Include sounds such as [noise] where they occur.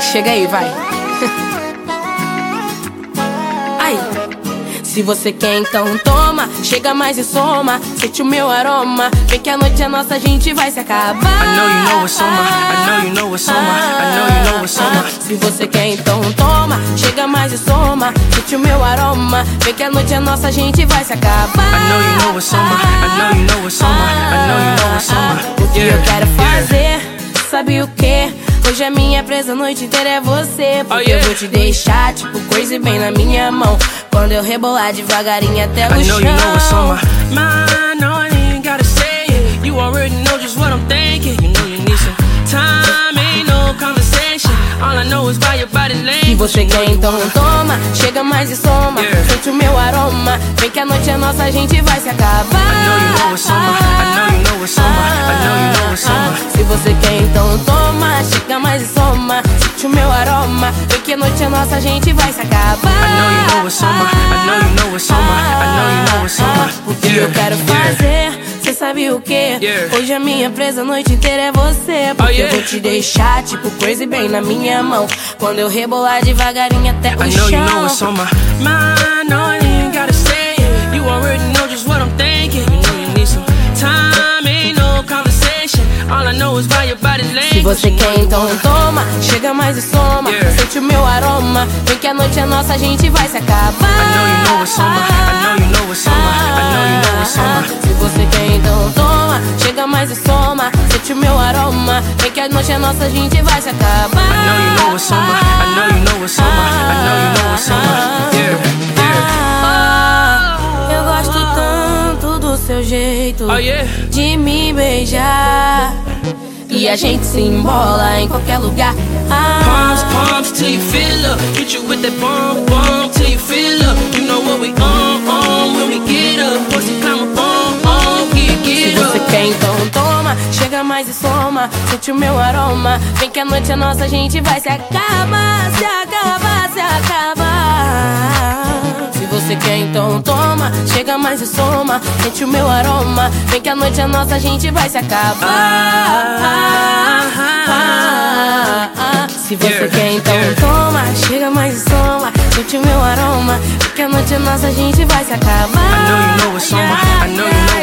chega aí, vai. [laughs] Ai. Se você quer, então toma. Chega mais e soma. Sente o meu aroma. Vem que a noite é nossa, a gente vai se acabar. I know you know it's on my, I know you know it's on my, I know you know it's on my. Se você quer, então toma. Chega mais e soma. Sente o meu aroma. Vem que a noite é nossa, a gente vai se acabar. I know you know it's on my, I know you know it's on my, I know you know it's on my. O que Yeah, eu quero yeah. fazer, sabe o que? Hoje a minha presa a noite inteira é você. Porque Oh, yeah. eu vou te deixar, tipo, coisa bem na minha mão. Quando eu rebolar devagarinho até o I know chão. you know it's on my mind. No, I ain't gotta say it. You already know just what I'm thinking. You know you need some time, ain't no conversation. All I know is by your body language. você You know quer, então toma. Chega mais e soma. Yeah. Sente o meu aroma. Vem que a noite é nossa, a gente vai se acabar. I know you know it's on my, Sente o meu aroma. Vem que a noite é nossa, a gente vai se acabar. I know you know it's my, I know you know it's my, I know you know it's on my. O que eu quero fazer, cê sabe o que? Yeah. Hoje a minha presa a noite inteira é você. Porque Oh, yeah. eu vou te deixar, tipo, crazy bem na minha mão. Quando eu rebolar devagarinho até o I know chão. you know it's on my I ain't gotta você quer, então toma. Chega mais e soma. Yeah. Sente o meu aroma. Vem que a noite é nossa, a gente vai se acabar. I know you know it's on my, I know you know it's on my, I know you know it's on my. Se você quer, então toma. Chega mais e soma. Sente o meu aroma. Vem que a noite é nossa, a gente vai se acabar. I know you know it's my, I know you know it's my, I know you know it's my. Yeah, yeah. Ah, eu gosto tanto do seu jeito Oh yeah. de me beijar. E a gente se embola em qualquer lugar. Palms, Ah, palms till you feel up. Hit you with that bomb, bomb till you feel up. You know what we on, on when we get up. Pussy climb up on, on, get, se get você up. quer, então toma. Chega mais e soma. Sente o meu aroma. Vem que a noite é nossa, a gente vai se acabar, se acabar, se acabar. Chega mais e soma. Sente o meu aroma. Vem que a noite é nossa, a gente vai se acabar. Ah, ah. Se você Yeah, quer, então yeah. toma. Chega mais e soma. Sente o meu aroma. Vem que a noite é nossa, a gente vai se acabar. I know you know it's my- I know you know